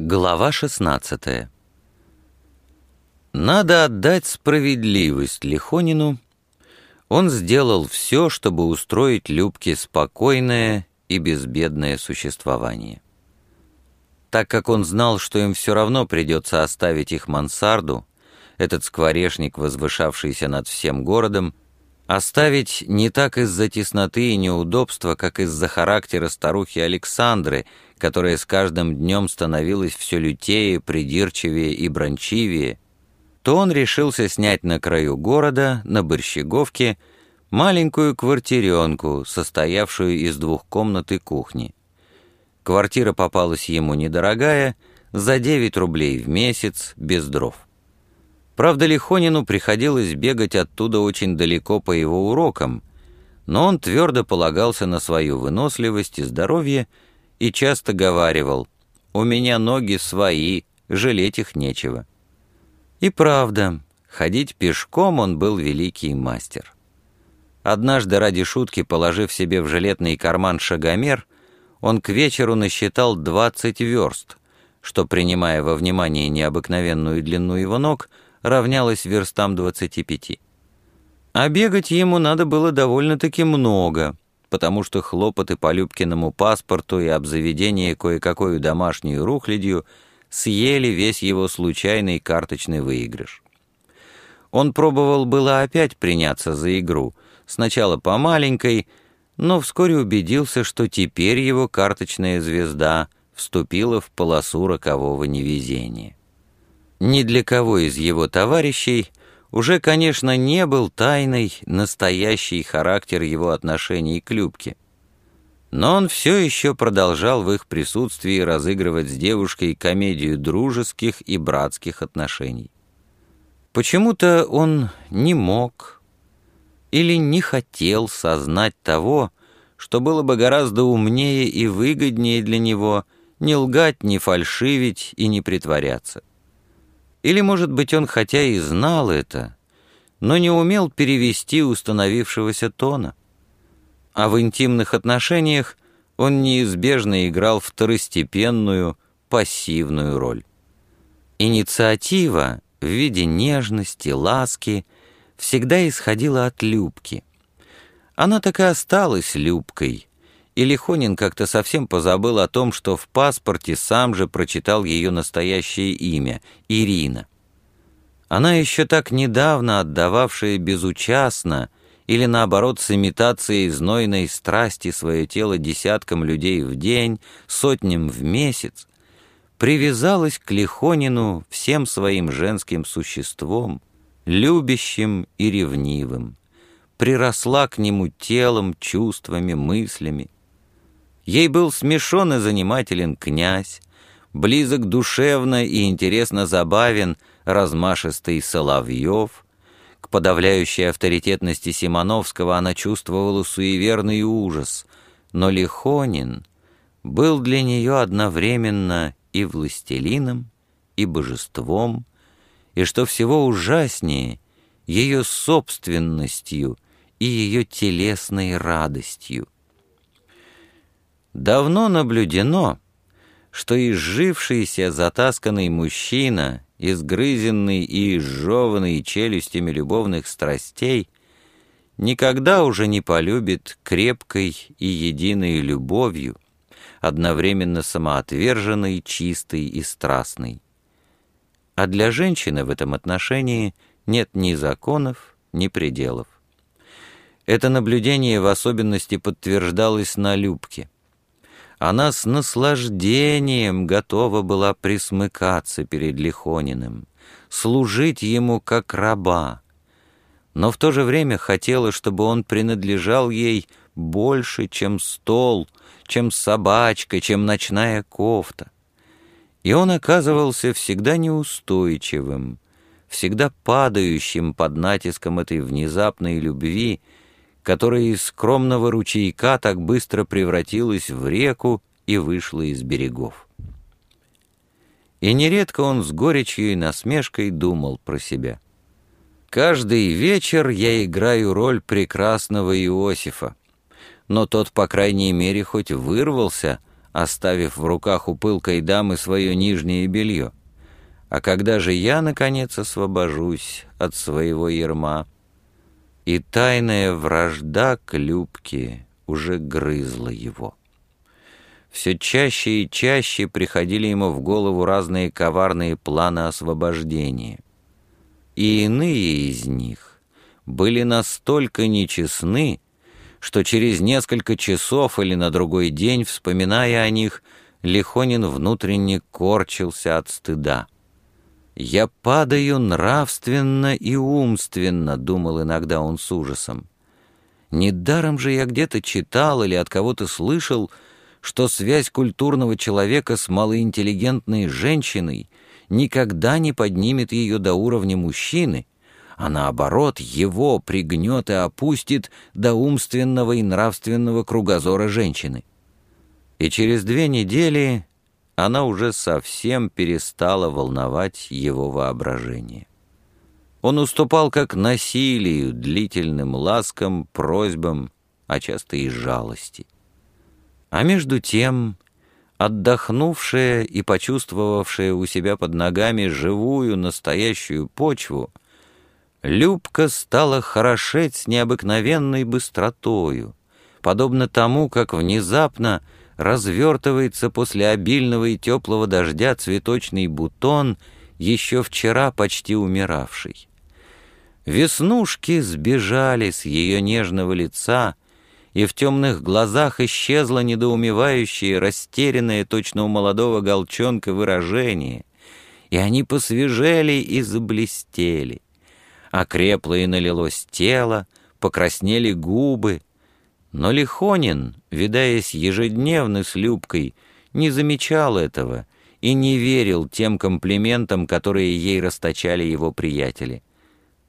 Глава 16 Надо отдать справедливость Лихонину. Он сделал все, чтобы устроить Любке спокойное и безбедное существование. Так как он знал, что им все равно придется оставить их мансарду, этот скворечник, возвышавшийся над всем городом, Оставить не так из-за тесноты и неудобства, как из-за характера старухи Александры, которая с каждым днем становилась все лютее, придирчивее и брончивее, то он решился снять на краю города, на Борщеговке, маленькую квартиренку, состоявшую из двух комнат и кухни. Квартира попалась ему недорогая, за 9 рублей в месяц, без дров. Правда, Лихонину приходилось бегать оттуда очень далеко по его урокам, но он твердо полагался на свою выносливость и здоровье и часто говаривал «У меня ноги свои, жалеть их нечего». И правда, ходить пешком он был великий мастер. Однажды ради шутки, положив себе в жилетный карман шагомер, он к вечеру насчитал 20 верст, что, принимая во внимание необыкновенную длину его ног, равнялось верстам 25. А бегать ему надо было довольно-таки много, потому что хлопоты по Любкиному паспорту и обзаведение кое-какой домашней рухлядью съели весь его случайный карточный выигрыш. Он пробовал было опять приняться за игру, сначала по маленькой, но вскоре убедился, что теперь его карточная звезда вступила в полосу рокового невезения. Ни для кого из его товарищей уже, конечно, не был тайной настоящий характер его отношений к Любке. Но он все еще продолжал в их присутствии разыгрывать с девушкой комедию дружеских и братских отношений. Почему-то он не мог или не хотел сознать того, что было бы гораздо умнее и выгоднее для него не лгать, не фальшивить и не притворяться. Или, может быть, он хотя и знал это, но не умел перевести установившегося тона. А в интимных отношениях он неизбежно играл второстепенную, пассивную роль. Инициатива в виде нежности, ласки всегда исходила от Любки. Она так и осталась Любкой, и Лихонин как-то совсем позабыл о том, что в паспорте сам же прочитал ее настоящее имя — Ирина. Она еще так недавно отдававшая безучастно или, наоборот, с имитацией знойной страсти свое тело десяткам людей в день, сотням в месяц, привязалась к Лихонину всем своим женским существом, любящим и ревнивым, приросла к нему телом, чувствами, мыслями, Ей был смешон и занимателен князь, близок душевно и интересно забавен размашистый Соловьев. К подавляющей авторитетности Симоновского она чувствовала суеверный ужас, но Лихонин был для нее одновременно и властелином, и божеством, и, что всего ужаснее, ее собственностью и ее телесной радостью. Давно наблюдено, что изжившийся затасканный мужчина, изгрызенный и изжеванный челюстями любовных страстей, никогда уже не полюбит крепкой и единой любовью, одновременно самоотверженной, чистой и страстной. А для женщины в этом отношении нет ни законов, ни пределов. Это наблюдение в особенности подтверждалось на Любке она с наслаждением готова была присмыкаться перед Лихониным, служить ему как раба, но в то же время хотела, чтобы он принадлежал ей больше, чем стол, чем собачка, чем ночная кофта. И он оказывался всегда неустойчивым, всегда падающим под натиском этой внезапной любви, которая из скромного ручейка так быстро превратилась в реку и вышла из берегов. И нередко он с горечью и насмешкой думал про себя. «Каждый вечер я играю роль прекрасного Иосифа, но тот, по крайней мере, хоть вырвался, оставив в руках у пылкой дамы свое нижнее белье. А когда же я, наконец, освобожусь от своего ерма? И тайная вражда к Любке уже грызла его. Все чаще и чаще приходили ему в голову разные коварные планы освобождения. И иные из них были настолько нечестны, что через несколько часов или на другой день, вспоминая о них, Лихонин внутренне корчился от стыда. «Я падаю нравственно и умственно», — думал иногда он с ужасом. «Недаром же я где-то читал или от кого-то слышал, что связь культурного человека с малоинтеллигентной женщиной никогда не поднимет ее до уровня мужчины, а наоборот его пригнет и опустит до умственного и нравственного кругозора женщины. И через две недели она уже совсем перестала волновать его воображение. Он уступал как насилию, длительным ласкам, просьбам, а часто и жалости. А между тем, отдохнувшая и почувствовавшая у себя под ногами живую настоящую почву — Любка стала хорошеть с необыкновенной быстротою, подобно тому, как внезапно развертывается после обильного и теплого дождя цветочный бутон, еще вчера почти умиравший. Веснушки сбежали с ее нежного лица, и в темных глазах исчезло недоумевающее, растерянное точно у молодого голчонка выражение, и они посвежели и заблестели окрепло и налилось тело, покраснели губы. Но Лихонин, видаясь ежедневно с Любкой, не замечал этого и не верил тем комплиментам, которые ей расточали его приятели.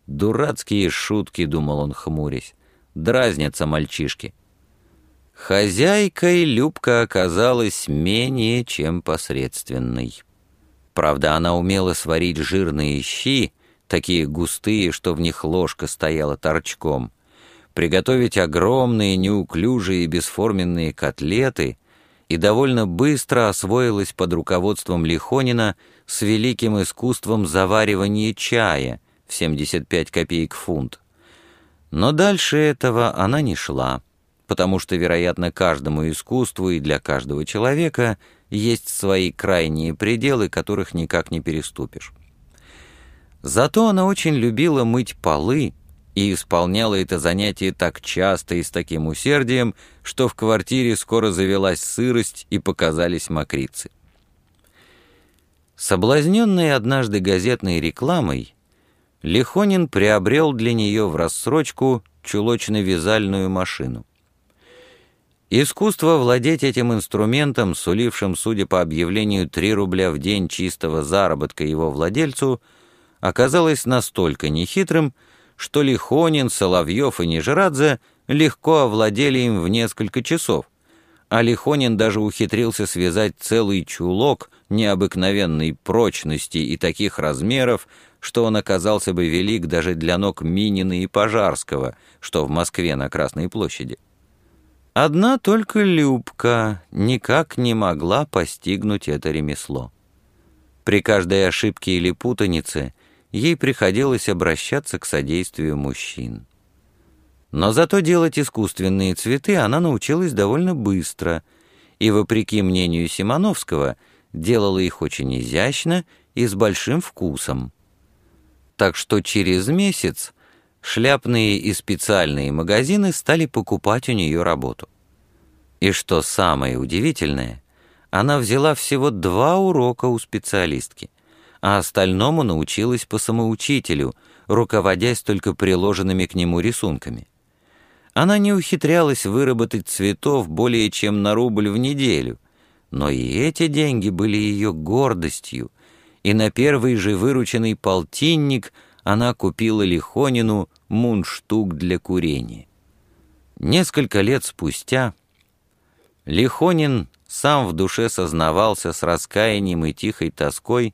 «Дурацкие шутки», — думал он, хмурясь, — «дразнятся мальчишки». Хозяйкой Любка оказалась менее чем посредственной. Правда, она умела сварить жирные щи, такие густые, что в них ложка стояла торчком, приготовить огромные, неуклюжие и бесформенные котлеты и довольно быстро освоилась под руководством Лихонина с великим искусством заваривания чая в 75 копеек фунт. Но дальше этого она не шла, потому что, вероятно, каждому искусству и для каждого человека есть свои крайние пределы, которых никак не переступишь. Зато она очень любила мыть полы и исполняла это занятие так часто и с таким усердием, что в квартире скоро завелась сырость и показались мокрицы. Соблазненный однажды газетной рекламой, Лихонин приобрел для нее в рассрочку чулочно-вязальную машину. Искусство владеть этим инструментом, сулившим, судя по объявлению, 3 рубля в день чистого заработка его владельцу – оказалось настолько нехитрым, что Лихонин, Соловьев и Нижерадзе легко овладели им в несколько часов, а Лихонин даже ухитрился связать целый чулок необыкновенной прочности и таких размеров, что он оказался бы велик даже для ног Минина и Пожарского, что в Москве на Красной площади. Одна только Любка никак не могла постигнуть это ремесло. При каждой ошибке или путанице ей приходилось обращаться к содействию мужчин. Но зато делать искусственные цветы она научилась довольно быстро и, вопреки мнению Симоновского, делала их очень изящно и с большим вкусом. Так что через месяц шляпные и специальные магазины стали покупать у нее работу. И что самое удивительное, она взяла всего два урока у специалистки а остальному научилась по самоучителю, руководясь только приложенными к нему рисунками. Она не ухитрялась выработать цветов более чем на рубль в неделю, но и эти деньги были ее гордостью, и на первый же вырученный полтинник она купила Лихонину мундштук для курения. Несколько лет спустя Лихонин сам в душе сознавался с раскаянием и тихой тоской,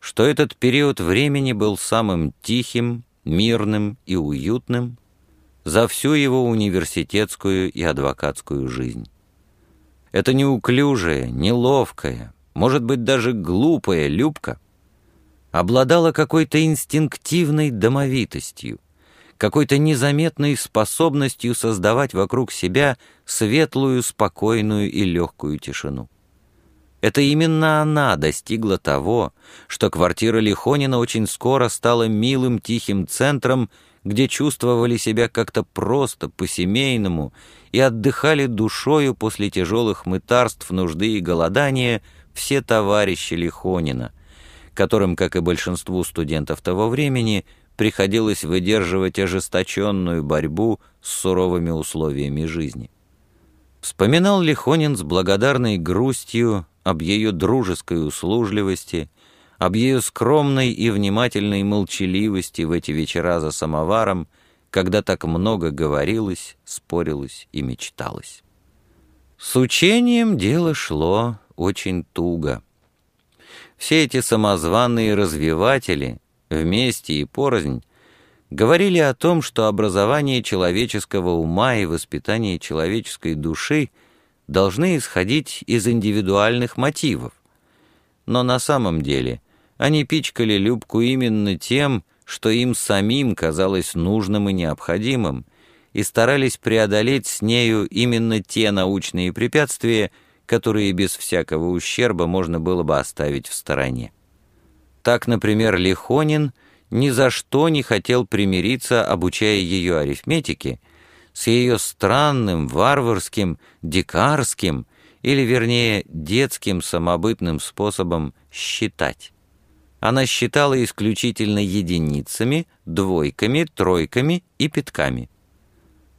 что этот период времени был самым тихим, мирным и уютным за всю его университетскую и адвокатскую жизнь. эта неуклюжая, неловкая, может быть, даже глупая Любка обладала какой-то инстинктивной домовитостью, какой-то незаметной способностью создавать вокруг себя светлую, спокойную и легкую тишину. Это именно она достигла того, что квартира Лихонина очень скоро стала милым тихим центром, где чувствовали себя как-то просто, по-семейному, и отдыхали душою после тяжелых мытарств, нужды и голодания все товарищи Лихонина, которым, как и большинству студентов того времени, приходилось выдерживать ожесточенную борьбу с суровыми условиями жизни. Вспоминал Лихонин с благодарной грустью об ее дружеской услужливости, об ее скромной и внимательной молчаливости в эти вечера за самоваром, когда так много говорилось, спорилось и мечталось. С учением дело шло очень туго. Все эти самозваные развиватели, вместе и порознь, говорили о том, что образование человеческого ума и воспитание человеческой души должны исходить из индивидуальных мотивов. Но на самом деле они пичкали Любку именно тем, что им самим казалось нужным и необходимым, и старались преодолеть с нею именно те научные препятствия, которые без всякого ущерба можно было бы оставить в стороне. Так, например, Лихонин ни за что не хотел примириться, обучая ее арифметике, с ее странным, варварским, дикарским, или, вернее, детским самобытным способом считать. Она считала исключительно единицами, двойками, тройками и пятками.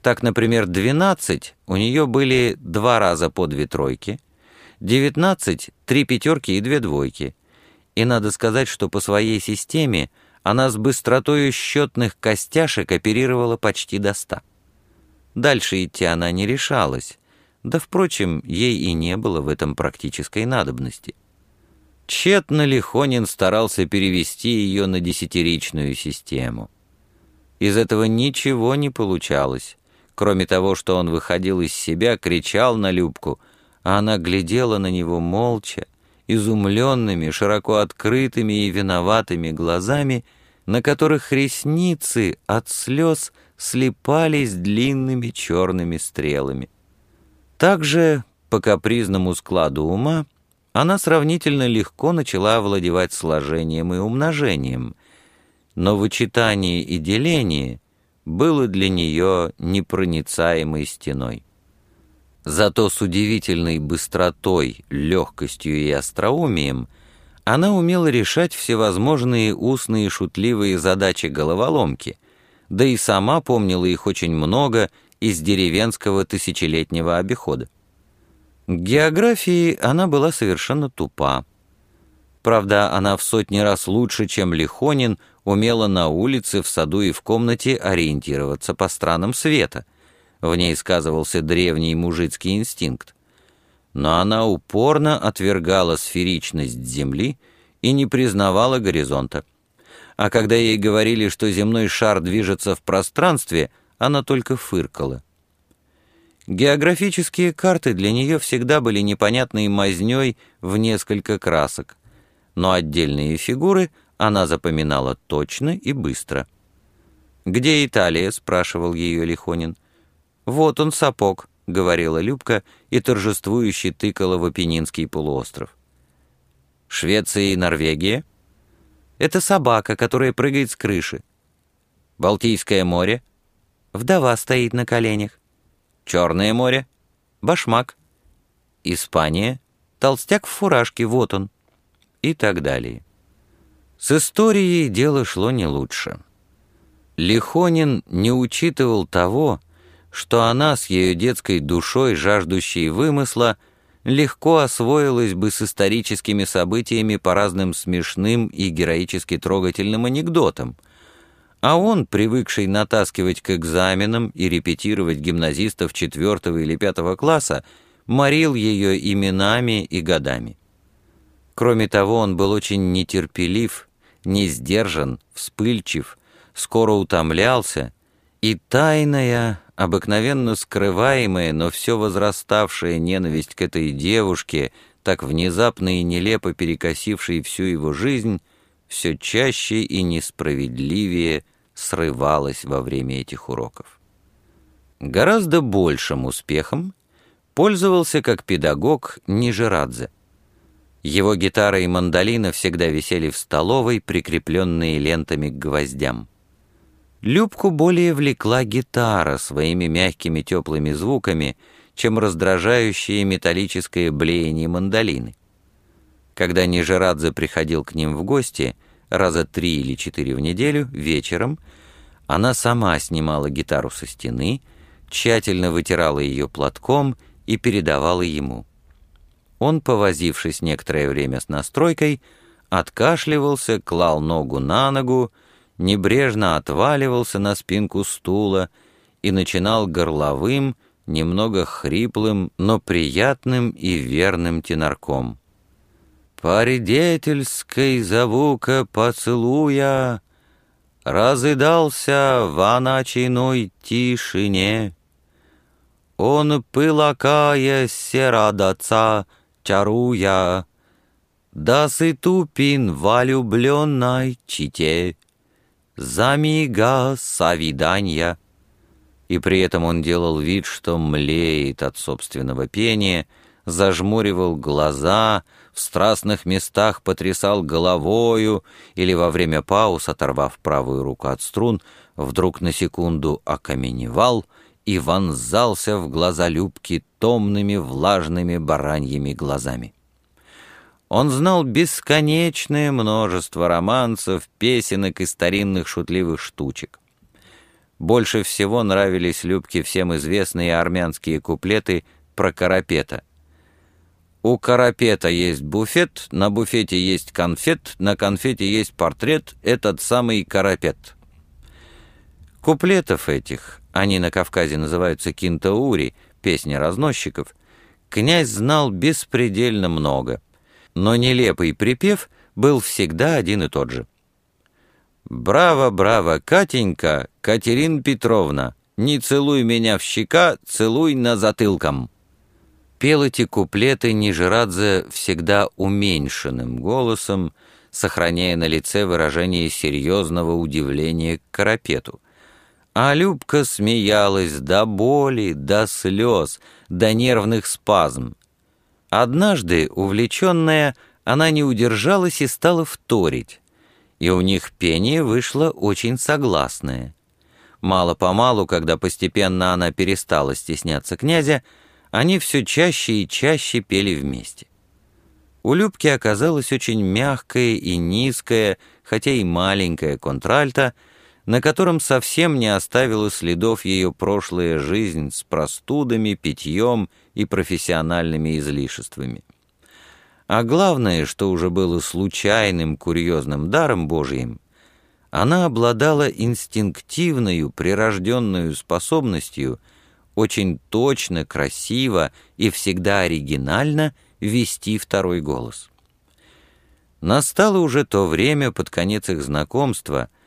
Так, например, 12 у нее были два раза по две тройки, 19 — три пятерки и две двойки. И надо сказать, что по своей системе она с быстротою счетных костяшек оперировала почти до ста. Дальше идти она не решалась, да, впрочем, ей и не было в этом практической надобности. Тщетно Лихонин старался перевести ее на десятиричную систему. Из этого ничего не получалось, кроме того, что он выходил из себя, кричал на Любку, а она глядела на него молча, изумленными, широко открытыми и виноватыми глазами, на которых ресницы от слез слепались длинными черными стрелами. Также, по капризному складу ума, она сравнительно легко начала овладевать сложением и умножением, но вычитание и деление было для нее непроницаемой стеной. Зато с удивительной быстротой, легкостью и остроумием она умела решать всевозможные устные шутливые задачи головоломки, да и сама помнила их очень много из деревенского тысячелетнего обихода. К географии она была совершенно тупа. Правда, она в сотни раз лучше, чем Лихонин, умела на улице, в саду и в комнате ориентироваться по странам света — в ней сказывался древний мужицкий инстинкт. Но она упорно отвергала сферичность Земли и не признавала горизонта. А когда ей говорили, что земной шар движется в пространстве, она только фыркала. Географические карты для нее всегда были непонятной мазнёй в несколько красок, но отдельные фигуры она запоминала точно и быстро. «Где Италия?» — спрашивал ее Лихонин. «Вот он, сапог», — говорила Любка и торжествующе тыкала в Апеннинский полуостров. «Швеция и Норвегия?» «Это собака, которая прыгает с крыши». «Балтийское море?» «Вдова стоит на коленях». «Черное море?» «Башмак». «Испания?» «Толстяк в фуражке, вот он». И так далее. С историей дело шло не лучше. Лихонин не учитывал того, что она с ее детской душой, жаждущей вымысла, легко освоилась бы с историческими событиями по разным смешным и героически трогательным анекдотам, а он, привыкший натаскивать к экзаменам и репетировать гимназистов четвертого или пятого класса, морил ее именами и годами. Кроме того, он был очень нетерпелив, не сдержан, вспыльчив, скоро утомлялся И тайная, обыкновенно скрываемая, но все возраставшая ненависть к этой девушке, так внезапно и нелепо перекосившей всю его жизнь, все чаще и несправедливее срывалась во время этих уроков. Гораздо большим успехом пользовался как педагог Нижерадзе. Его гитара и мандолина всегда висели в столовой, прикрепленные лентами к гвоздям. Любку более влекла гитара своими мягкими теплыми звуками, чем раздражающее металлическое блеяние мандолины. Когда Нижерадзе приходил к ним в гости, раза три или четыре в неделю, вечером, она сама снимала гитару со стены, тщательно вытирала ее платком и передавала ему. Он, повозившись некоторое время с настройкой, откашливался, клал ногу на ногу, небрежно отваливался на спинку стула и начинал горловым, немного хриплым, но приятным и верным тенорком. «Поредетельской завука поцелуя разыдался в ночной тишине. Он пылакая серадоца, чаруя, да сытупин во влюбленной чите» замига совидания. И при этом он делал вид, что млеет от собственного пения, зажмуривал глаза, в страстных местах потрясал головою или во время пауз, оторвав правую руку от струн, вдруг на секунду окаменевал и вонзался в глаза Любки томными влажными бараньими глазами. Он знал бесконечное множество романсов, песенок и старинных шутливых штучек. Больше всего нравились Любке всем известные армянские куплеты про Карапета. У Карапета есть буфет, на буфете есть конфет, на конфете есть портрет, этот самый Карапет. Куплетов этих, они на Кавказе называются кинтаури, песни разносчиков, князь знал беспредельно много — но нелепый припев был всегда один и тот же. «Браво, браво, Катенька, Катерин Петровна, не целуй меня в щека, целуй на затылком». Пел эти куплеты Нижерадзе всегда уменьшенным голосом, сохраняя на лице выражение серьезного удивления к Карапету. А Любка смеялась до боли, до слез, до нервных спазм. Однажды, увлеченная, она не удержалась и стала вторить, и у них пение вышло очень согласное. Мало-помалу, когда постепенно она перестала стесняться князя, они все чаще и чаще пели вместе. У Любки оказалась очень мягкая и низкая, хотя и маленькая контральта, на котором совсем не оставила следов ее прошлая жизнь с простудами, питьем и профессиональными излишествами. А главное, что уже было случайным курьезным даром Божиим, она обладала инстинктивную, прирожденную способностью очень точно, красиво и всегда оригинально вести второй голос. Настало уже то время под конец их знакомства —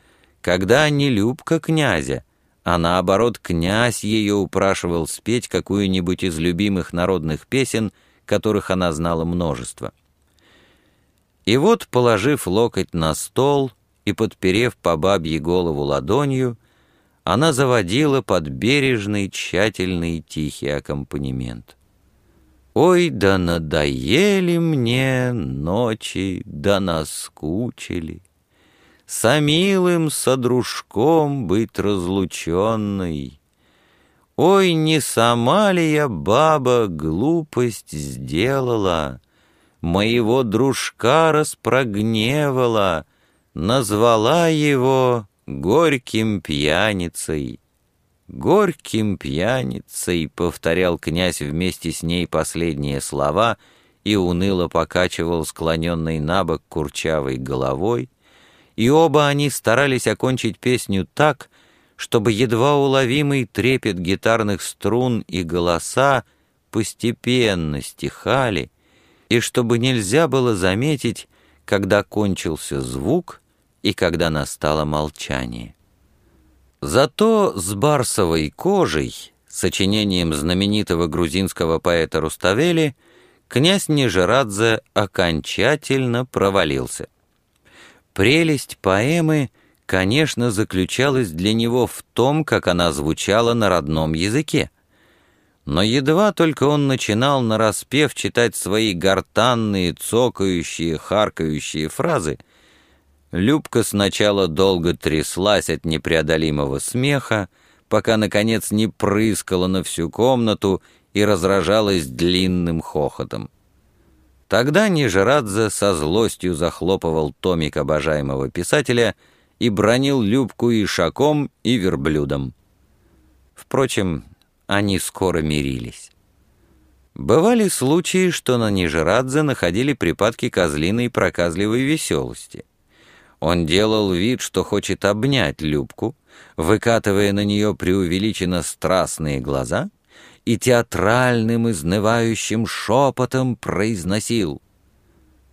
когда не Любка князя, а наоборот князь ее упрашивал спеть какую-нибудь из любимых народных песен, которых она знала множество. И вот, положив локоть на стол и подперев по бабье голову ладонью, она заводила под бережный, тщательный, тихий аккомпанемент. «Ой, да надоели мне ночи, да наскучили!» Со милым содружком быть разлученной. Ой, не сама ли я, баба, глупость сделала, Моего дружка распрогневала, Назвала его горьким пьяницей. «Горьким пьяницей», — повторял князь вместе с ней последние слова и уныло покачивал склоненной на бок курчавой головой, и оба они старались окончить песню так, чтобы едва уловимый трепет гитарных струн и голоса постепенно стихали, и чтобы нельзя было заметить, когда кончился звук и когда настало молчание. Зато с барсовой кожей, сочинением знаменитого грузинского поэта Руставели, князь Нижерадзе окончательно провалился. Прелесть поэмы, конечно, заключалась для него в том, как она звучала на родном языке. Но едва только он начинал нараспев читать свои гортанные, цокающие, харкающие фразы — Любка сначала долго тряслась от непреодолимого смеха, пока, наконец, не прыскала на всю комнату и разражалась длинным хохотом. Тогда Нижерадзе со злостью захлопывал томик обожаемого писателя и бронил Любку и шаком, и верблюдом. Впрочем, они скоро мирились. Бывали случаи, что на Нижерадзе находили припадки козлиной проказливой веселости — он делал вид, что хочет обнять Любку, выкатывая на нее преувеличенно страстные глаза и театральным изнывающим шепотом произносил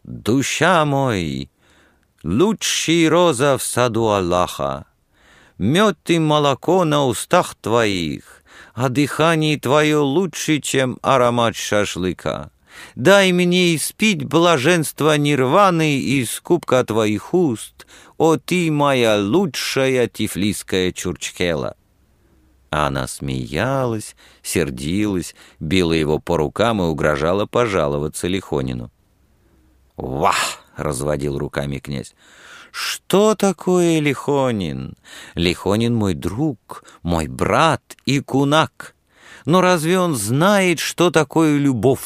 «Душа мой, лучший роза в саду Аллаха, мед и молоко на устах твоих, а дыхание твое лучше, чем аромат шашлыка». Дай мне испить блаженство нирваны из кубка твоих уст, о ты моя лучшая тифлисская чурчхела!» А она смеялась, сердилась, била его по рукам и угрожала пожаловаться Лихонину. «Вах!» — разводил руками князь. «Что такое Лихонин? Лихонин мой друг, мой брат и кунак. Но разве он знает, что такое любовь?»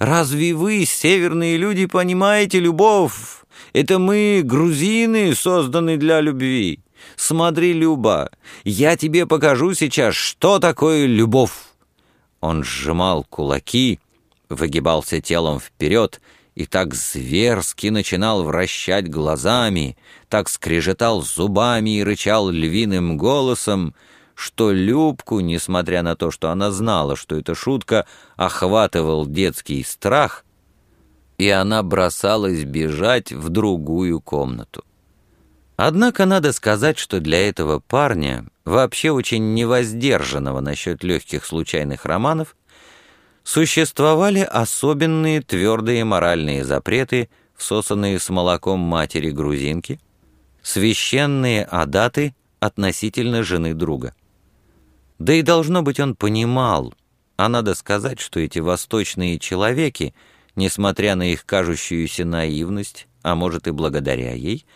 Разве вы, северные люди, понимаете любовь? Это мы, грузины, созданы для любви. Смотри, Люба, я тебе покажу сейчас, что такое любовь. Он сжимал кулаки, выгибался телом вперед и так зверски начинал вращать глазами, так скрежетал зубами и рычал львиным голосом, что Любку, несмотря на то, что она знала, что это шутка, охватывал детский страх, и она бросалась бежать в другую комнату. Однако надо сказать, что для этого парня, вообще очень невоздержанного насчет легких случайных романов, существовали особенные твердые моральные запреты, всосанные с молоком матери грузинки, священные адаты относительно жены друга. Да и должно быть он понимал, а надо сказать, что эти восточные человеки, несмотря на их кажущуюся наивность, а может и благодаря ей,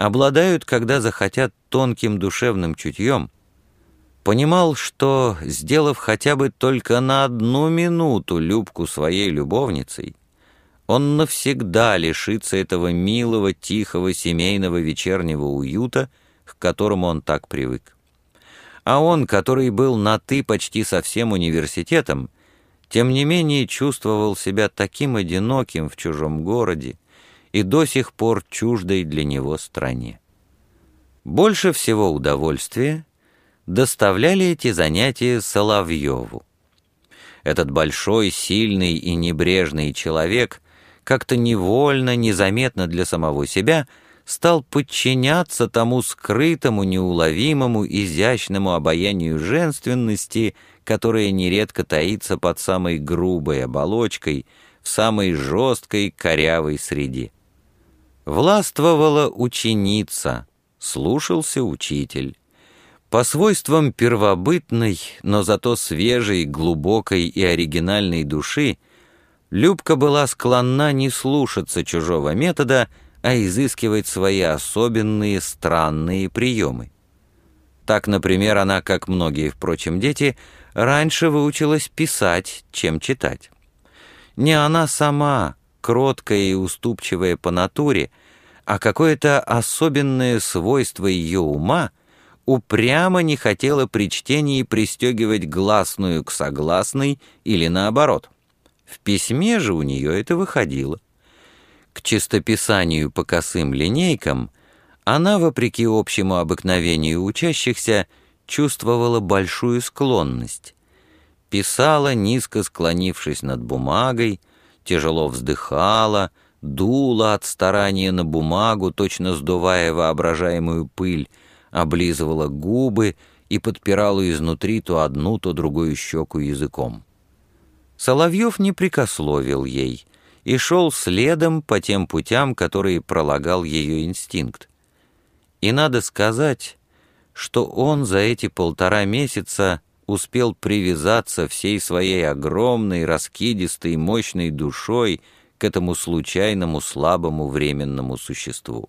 обладают, когда захотят, тонким душевным чутьем, понимал, что, сделав хотя бы только на одну минуту Любку своей любовницей, он навсегда лишится этого милого, тихого, семейного вечернего уюта, к которому он так привык. А он, который был на «ты» почти со всем университетом, тем не менее чувствовал себя таким одиноким в чужом городе и до сих пор чуждой для него стране. Больше всего удовольствия доставляли эти занятия Соловьеву. Этот большой, сильный и небрежный человек как-то невольно, незаметно для самого себя – стал подчиняться тому скрытому, неуловимому, изящному обаянию женственности, которое нередко таится под самой грубой оболочкой, в самой жесткой корявой среде. Властвовала ученица, слушался учитель. По свойствам первобытной, но зато свежей, глубокой и оригинальной души, Любка была склонна не слушаться чужого метода, а изыскивать свои особенные странные приемы. Так, например, она, как многие, впрочем, дети, раньше выучилась писать, чем читать. Не она сама, кроткая и уступчивая по натуре, а какое-то особенное свойство ее ума упрямо не хотела при чтении пристегивать гласную к согласной или наоборот. В письме же у нее это выходило. К чистописанию по косым линейкам она, вопреки общему обыкновению учащихся, чувствовала большую склонность. Писала, низко склонившись над бумагой, тяжело вздыхала, дула от старания на бумагу, точно сдувая воображаемую пыль, облизывала губы и подпирала изнутри то одну, то другую щеку языком. Соловьев не прикословил ей и шел следом по тем путям, которые пролагал ее инстинкт. И надо сказать, что он за эти полтора месяца успел привязаться всей своей огромной, раскидистой, мощной душой к этому случайному, слабому, временному существу.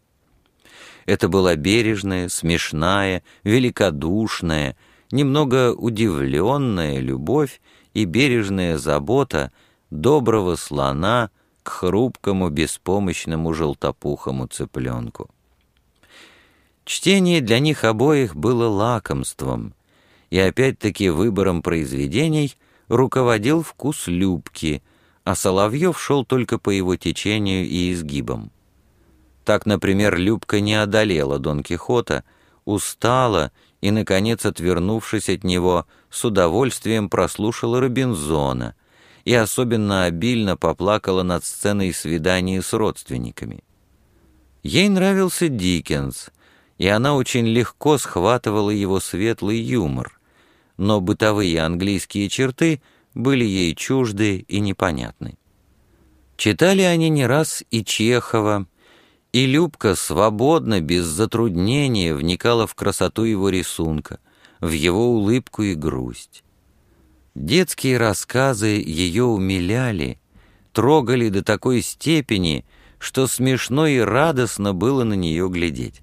Это была бережная, смешная, великодушная, немного удивленная любовь и бережная забота доброго слона к хрупкому, беспомощному желтопухому цыпленку. Чтение для них обоих было лакомством, и опять-таки выбором произведений руководил вкус Любки, а Соловьев шел только по его течению и изгибам. Так, например, Любка не одолела Дон Кихота, устала и, наконец, отвернувшись от него, с удовольствием прослушала Робинзона и особенно обильно поплакала над сценой свидания с родственниками. Ей нравился Диккенс, и она очень легко схватывала его светлый юмор, но бытовые английские черты были ей чужды и непонятны. Читали они не раз и Чехова, и Любка свободно, без затруднения вникала в красоту его рисунка, в его улыбку и грусть. Детские рассказы ее умиляли, трогали до такой степени, что смешно и радостно было на нее глядеть.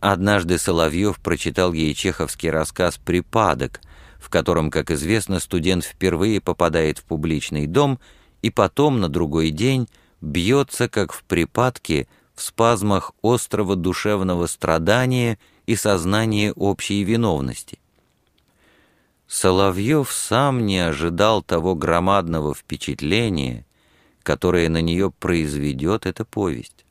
Однажды Соловьев прочитал ей чеховский рассказ «Припадок», в котором, как известно, студент впервые попадает в публичный дом и потом на другой день бьется, как в припадке, в спазмах острого душевного страдания и сознания общей виновности. Соловьев сам не ожидал того громадного впечатления, которое на нее произведет эта повесть.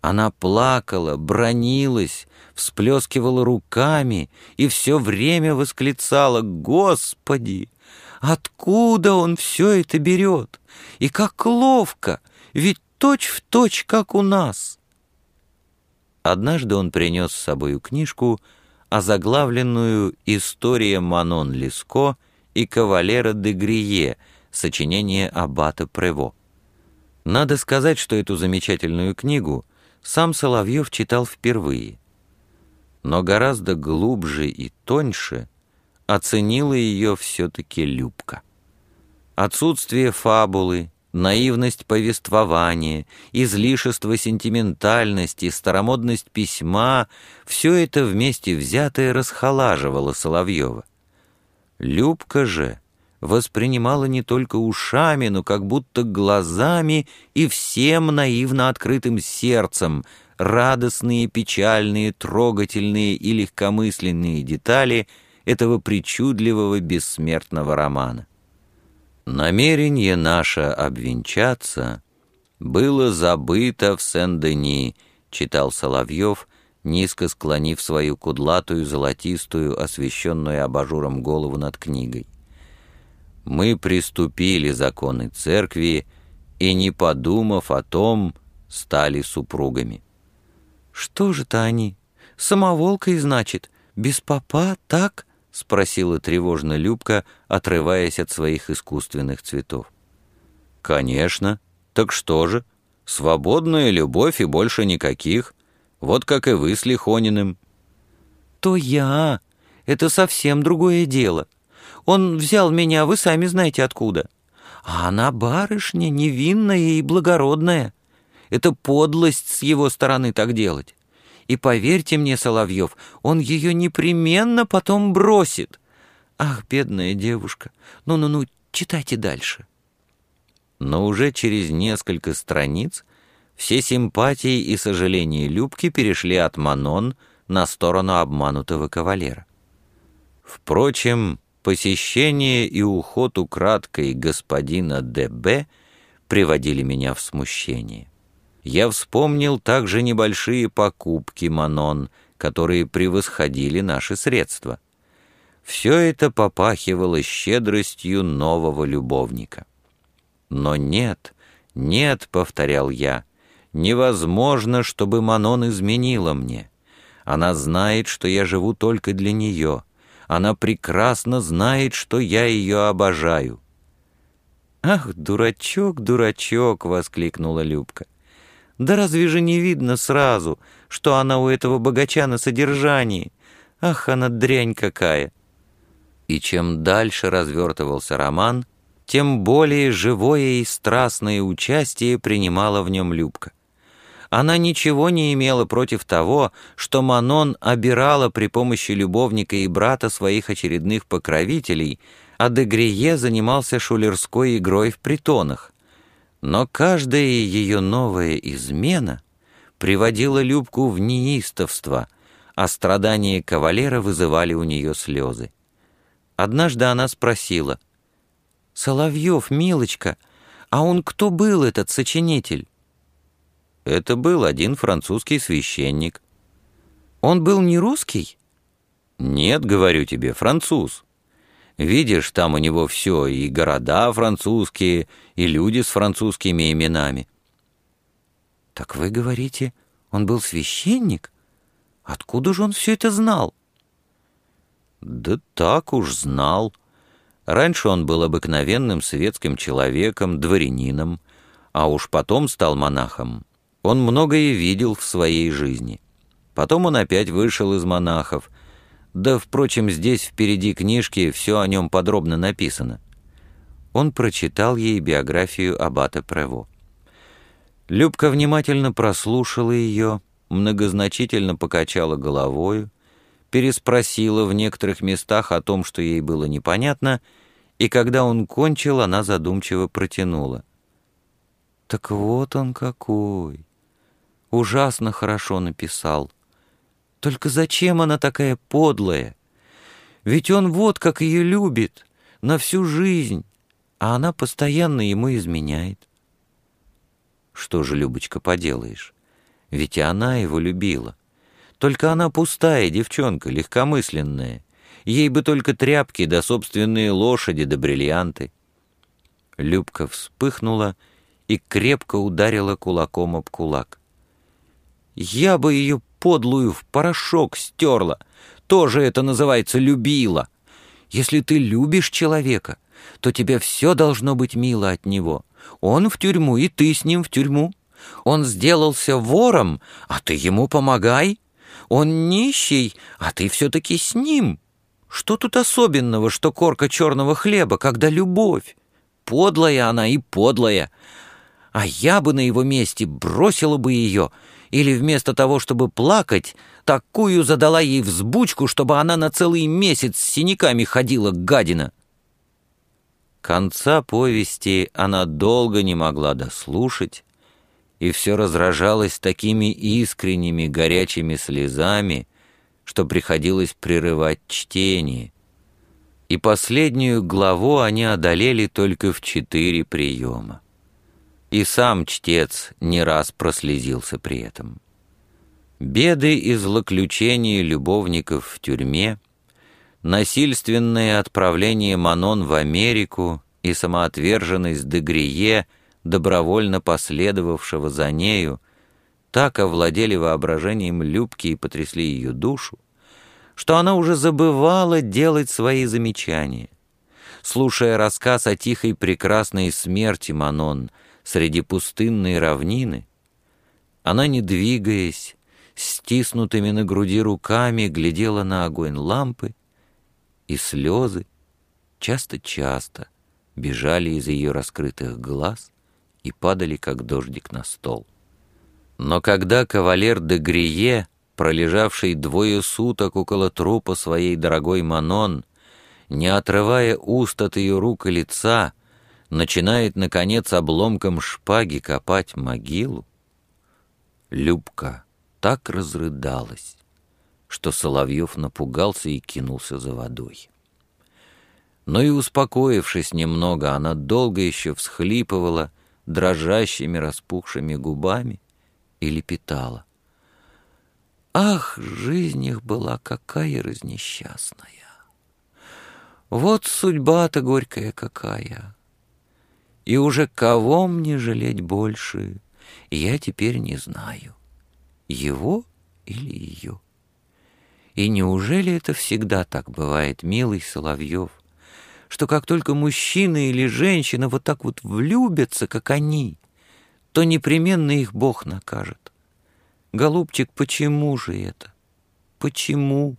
Она плакала, бронилась, всплескивала руками и все время восклицала «Господи! Откуда он все это берет? И как ловко! Ведь точь в точь, как у нас!» Однажды он принес с собою книжку, озаглавленную «История Манон Леско и кавалера де Грие», сочинение Аббата Прево. Надо сказать, что эту замечательную книгу сам Соловьев читал впервые, но гораздо глубже и тоньше оценила ее все-таки Любка. Отсутствие фабулы, наивность повествования, излишество сентиментальности, старомодность письма — все это вместе взятое расхолаживало Соловьева. Любка же воспринимала не только ушами, но как будто глазами и всем наивно открытым сердцем радостные, печальные, трогательные и легкомысленные детали этого причудливого бессмертного романа. Намерение наше обвенчаться было забыто в Сен-Дени, читал Соловьев, низко склонив свою кудлатую, золотистую, освещенную абажуром голову над книгой мы приступили законы церкви и, не подумав о том, стали супругами. «Что же-то они? Самоволкой, значит? Без папа, так?» — спросила тревожно Любка, отрываясь от своих искусственных цветов. «Конечно. Так что же? Свободная любовь и больше никаких. Вот как и вы с Лихониным». «То я. Это совсем другое дело. Он взял меня, вы сами знаете откуда. А она барышня, невинная и благородная. Это подлость с его стороны так делать. И поверьте мне, Соловьев, он ее непременно потом бросит. Ах, бедная девушка, ну-ну-ну, читайте дальше. Но уже через несколько страниц все симпатии и сожаления Любки перешли от Манон на сторону обманутого кавалера. Впрочем, Посещение и уход украдкой господина Д.Б. приводили меня в смущение. Я вспомнил также небольшие покупки Манон, которые превосходили наши средства. Все это попахивало щедростью нового любовника. Но нет, нет, — повторял я, — невозможно, чтобы Манон изменила мне. Она знает, что я живу только для нее. Она прекрасно знает, что я ее обожаю». «Ах, дурачок, дурачок!» — воскликнула Любка. «Да разве же не видно сразу, что она у этого богача на содержании? Ах, она дрянь какая!» И чем дальше развертывался роман, тем более живое и страстное участие принимала в нем Любка. Она ничего не имела против того, что Манон обирала при помощи любовника и брата своих очередных покровителей, а Дегрие занимался шулерской игрой в притонах. Но каждая ее новая измена приводила Любку в неистовство, а страдания кавалера вызывали у нее слезы. Однажды она спросила, «Соловьев, милочка, а он кто был, этот сочинитель?» Это был один французский священник. Он был не русский? Нет, говорю тебе, француз. Видишь, там у него все, и города французские, и люди с французскими именами. Так вы говорите, он был священник? Откуда же он все это знал? Да так уж знал. Раньше он был обыкновенным светским человеком, дворянином, а уж потом стал монахом. Он многое видел в своей жизни. Потом он опять вышел из монахов. Да, впрочем, здесь впереди книжки все о нем подробно написано. Он прочитал ей биографию аббата Прево. Любка внимательно прослушала ее, многозначительно покачала головою, переспросила в некоторых местах о том, что ей было непонятно, и когда он кончил, она задумчиво протянула. «Так вот он какой! Ужасно хорошо написал. Только зачем она такая подлая? Ведь он вот как ее любит, на всю жизнь, а она постоянно ему изменяет. Что же, Любочка, поделаешь? Ведь она его любила. Только она пустая девчонка, легкомысленная. Ей бы только тряпки да собственные лошади да бриллианты. Любка вспыхнула и крепко ударила кулаком об кулак. Я бы ее подлую в порошок стерла. Тоже это называется любила. Если ты любишь человека, то тебе все должно быть мило от него. Он в тюрьму, и ты с ним в тюрьму. Он сделался вором, а ты ему помогай. Он нищий, а ты все-таки с ним. Что тут особенного, что корка черного хлеба, когда любовь? Подлая она и подлая. А я бы на его месте бросила бы ее — или вместо того, чтобы плакать, такую задала ей взбучку, чтобы она на целый месяц с синяками ходила, гадина. Конца повести она долго не могла дослушать, и все разражалось такими искренними горячими слезами, что приходилось прерывать чтение. И последнюю главу они одолели только в четыре приема. И сам чтец не раз прослезился при этом. Беды и злоключения любовников в тюрьме, насильственное отправление Манон в Америку и самоотверженность Дегрие, добровольно последовавшего за нею, так овладели воображением Любки и потрясли ее душу, что она уже забывала делать свои замечания. Слушая рассказ о тихой прекрасной смерти Манон — среди пустынной равнины, она, не двигаясь, стиснутыми на груди руками, глядела на огонь лампы, и слезы часто-часто бежали из ее раскрытых глаз и падали, как дождик на стол. Но когда кавалер де Грие, пролежавший двое суток около трупа своей дорогой Манон, не отрывая уст от ее рук и лица, начинает, наконец, обломком шпаги копать могилу, Любка так разрыдалась, что Соловьев напугался и кинулся за водой. Но и успокоившись немного, она долго еще всхлипывала дрожащими распухшими губами и лепетала. Ах, жизнь их была какая разнесчастная! Вот судьба-то горькая какая! И уже кого мне жалеть больше, я теперь не знаю, его или ее. И неужели это всегда так бывает, милый Соловьев, что как только мужчина или женщина вот так вот влюбятся, как они, то непременно их Бог накажет? Голубчик, почему же это? Почему?